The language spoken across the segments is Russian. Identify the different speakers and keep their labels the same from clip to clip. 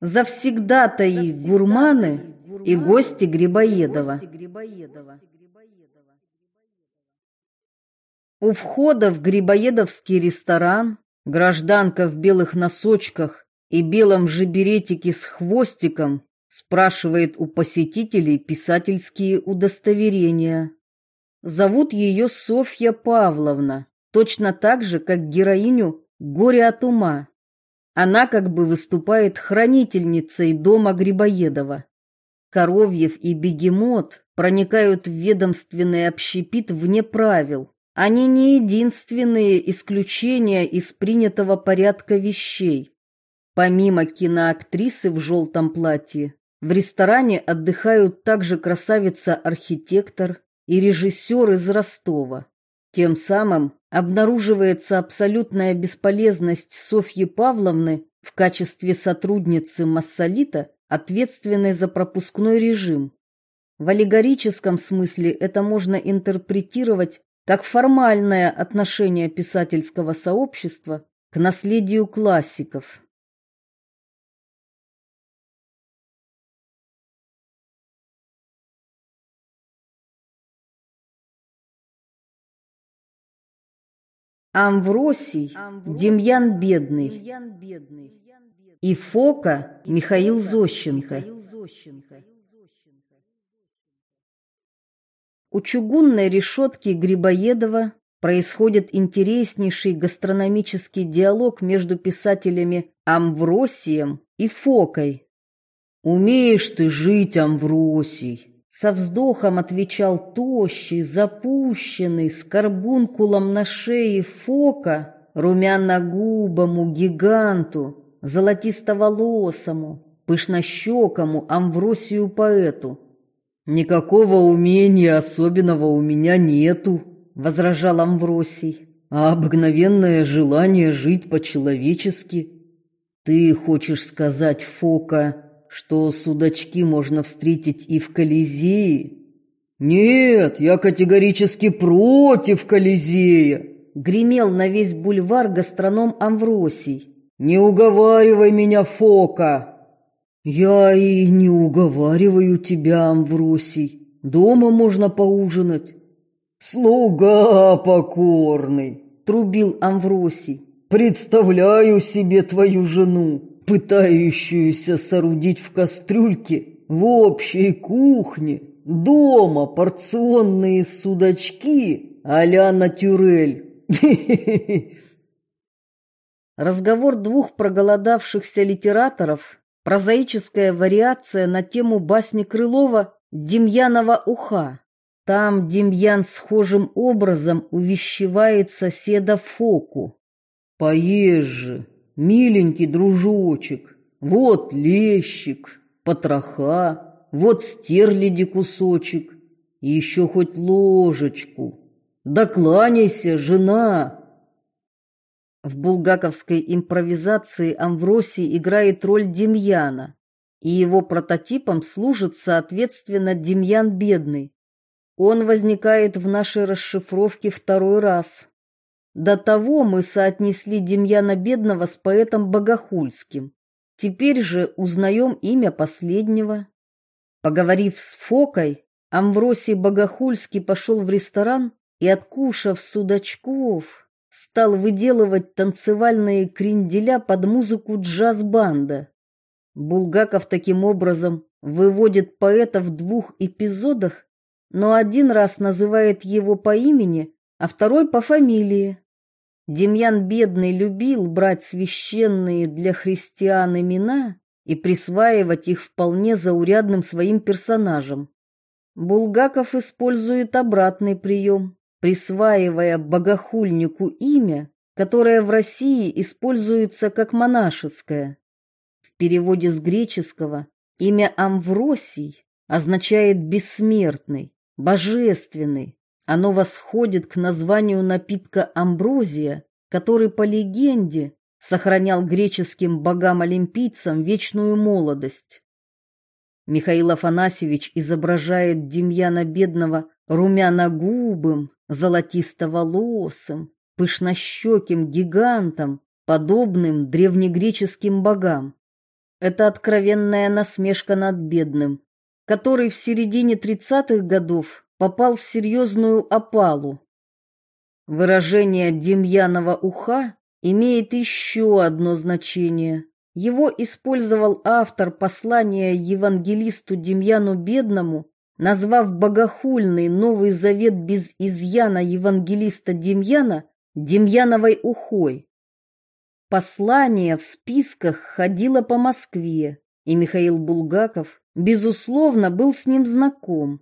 Speaker 1: Завсегдатаи гурманы и гости Грибоедова. У входа в Грибоедовский ресторан гражданка в белых носочках и белом же беретике с хвостиком спрашивает у посетителей писательские удостоверения. Зовут ее Софья Павловна, точно так же, как героиню «Горе от ума». Она как бы выступает хранительницей дома Грибоедова. Коровьев и Бегемот проникают в ведомственный общепит вне правил. Они не единственные исключения из принятого порядка вещей. Помимо киноактрисы в желтом платье, в ресторане отдыхают также красавица-архитектор и режиссер из Ростова. Тем самым обнаруживается абсолютная бесполезность Софьи Павловны в качестве сотрудницы Массолита, ответственной за пропускной режим. В аллегорическом смысле это можно интерпретировать как формальное отношение писательского сообщества к наследию классиков. Амвросий, Демьян Бедный и Фока Михаил Зощенко. У чугунной решетки Грибоедова происходит интереснейший гастрономический диалог между писателями Амвросием и Фокой. «Умеешь ты жить, Амвросий!» Со вздохом отвечал тощий, запущенный, с карбункулом на шее Фока, румяногубому гиганту, золотистоволосому, пышнощекому Амвросию поэту. «Никакого умения особенного у меня нету», — возражал Амвросий, «а обыкновенное желание жить по-человечески». «Ты хочешь сказать, Фока, что судачки можно встретить и в Колизее? Нет, я категорически против Колизея, гремел на весь бульвар гастроном Амвросий. Не уговаривай меня, Фока. Я и не уговариваю тебя, Амвросий. Дома можно поужинать. Слуга покорный, трубил Амвросий. Представляю себе твою жену пытающуюся соорудить в кастрюльке в общей кухне дома порционные судачки а-ля натюрель. Разговор двух проголодавшихся литераторов, прозаическая вариация на тему басни Крылова «Демьянова уха». Там Демьян схожим образом увещевает соседа Фоку. «Поешь же, миленький дружочек, вот лещик, потроха, вот стерляди кусочек, и еще хоть ложечку. Да жена!» В булгаковской импровизации Амвросий играет роль Демьяна, и его прототипом служит, соответственно, Демьян Бедный. Он возникает в нашей расшифровке второй раз. До того мы соотнесли Демьяна Бедного с поэтом Богохульским. Теперь же узнаем имя последнего. Поговорив с Фокой, Амвросий Богохульский пошел в ресторан и, откушав судачков, стал выделывать танцевальные кренделя под музыку джаз-банда. Булгаков таким образом выводит поэта в двух эпизодах, но один раз называет его по имени, а второй по фамилии. Демьян Бедный любил брать священные для христиан имена и присваивать их вполне заурядным своим персонажам. Булгаков использует обратный прием, присваивая богохульнику имя, которое в России используется как монашеское. В переводе с греческого имя Амвросий означает «бессмертный», «божественный», оно восходит к названию напитка амброзия, который, по легенде, сохранял греческим богам-олимпийцам вечную молодость. Михаил Афанасьевич изображает Демьяна Бедного румяногубым, золотистоволосым, пышнощеким гигантом, подобным древнегреческим богам. это откровенная насмешка над бедным, который в середине тридцатых годов попал в серьезную опалу. Выражение «Демьянова уха» имеет еще одно значение. Его использовал автор послания евангелисту Демьяну Бедному, назвав богохульный Новый Завет без изъяна евангелиста Демьяна Демьяновой ухой. Послание в списках ходило по Москве, и Михаил Булгаков, безусловно, был с ним знаком.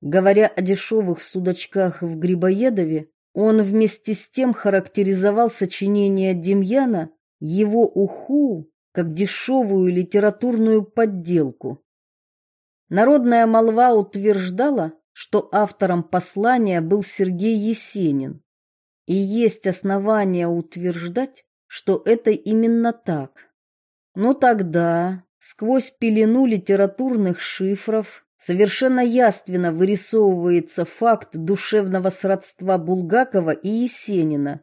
Speaker 1: Говоря о дешевых судачках в Грибоедове, он вместе с тем характеризовал сочинение Демьяна, его уху, как дешевую литературную подделку. Народная молва утверждала, что автором послания был Сергей Есенин. И есть основания утверждать, что это именно так. Но тогда, сквозь пелену литературных шифров, совершенно яственно вырисовывается факт душевного сродства Булгакова и Есенина.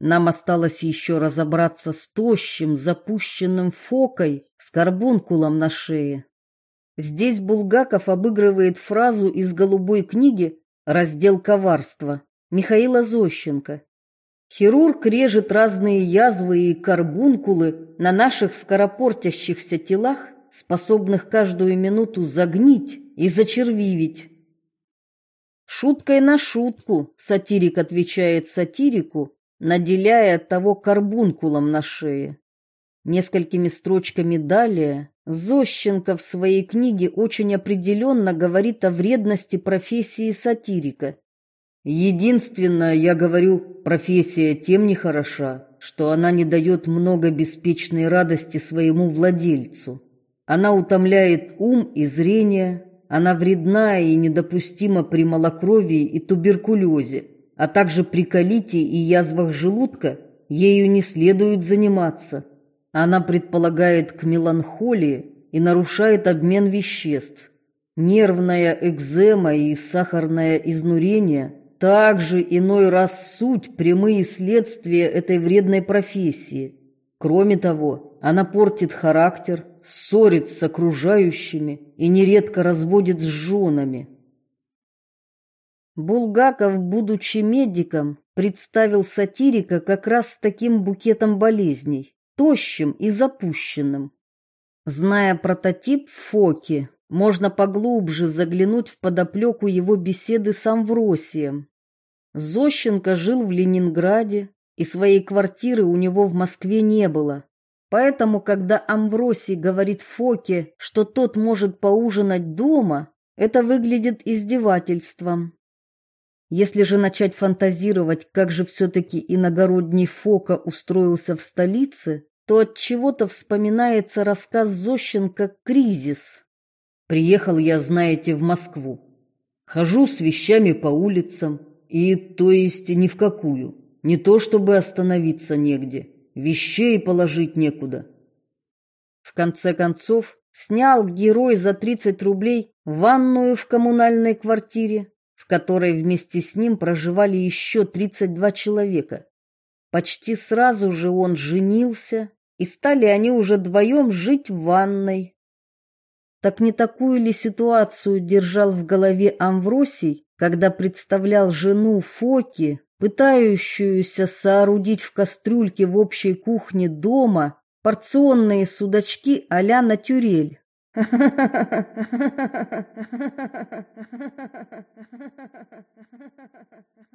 Speaker 1: Нам осталось еще разобраться с тощим, запущенным фокой с карбункулом на шее. Здесь Булгаков обыгрывает фразу из «Голубой книги» «Раздел коварства» Михаила Зощенко. Хирург режет разные язвы и карбункулы на наших скоропортящихся телах, способных каждую минуту загнить и зачервивить. Шуткой на шутку сатирик отвечает сатирику, наделяя того карбункулом на шее. Несколькими строчками далее Зощенко в своей книге очень определенно говорит о вредности профессии сатирика. Единственное, я говорю, профессия тем не хороша, что она не дает много беспечной радости своему владельцу. Она утомляет ум и зрение, она вредна и недопустима при малокровии и туберкулезе, а также при колите и язвах желудка, ею не следует заниматься. Она предполагает к меланхолии и нарушает обмен веществ. Нервная экзема и сахарное изнурение также иной раз суть прямые следствия этой вредной профессии. Кроме того, она портит характер, ссорит с окружающими и нередко разводит с женами. Булгаков, будучи медиком, представил сатирика как раз с таким букетом болезней, тощим и запущенным. Зная прототип Фоки, можно поглубже заглянуть в подоплеку его беседы с Амвросием. Зощенко жил в Ленинграде, и своей квартиры у него в Москве не было. Поэтому, когда Амвросий говорит Фоке, что тот может поужинать дома, это выглядит издевательством. Если же начать фантазировать, как же все-таки иногородний Фока устроился в столице, то от чего-то вспоминается рассказ Зощенко «Кризис». Приехал я, знаете, в Москву. Хожу с вещами по улицам, и то есть ни в какую. Не то чтобы остановиться негде, вещей положить некуда. В конце концов, снял герой за 30 рублей ванную в коммунальной квартире, в которой вместе с ним проживали еще 32 человека. Почти сразу же он женился, и стали они уже вдвоем жить в ванной. Так не такую ли ситуацию держал в голове Амвросий, когда представлял жену Фоки, пытающуюся соорудить в кастрюльке в общей кухне дома порционные судачки а-ля натюрель?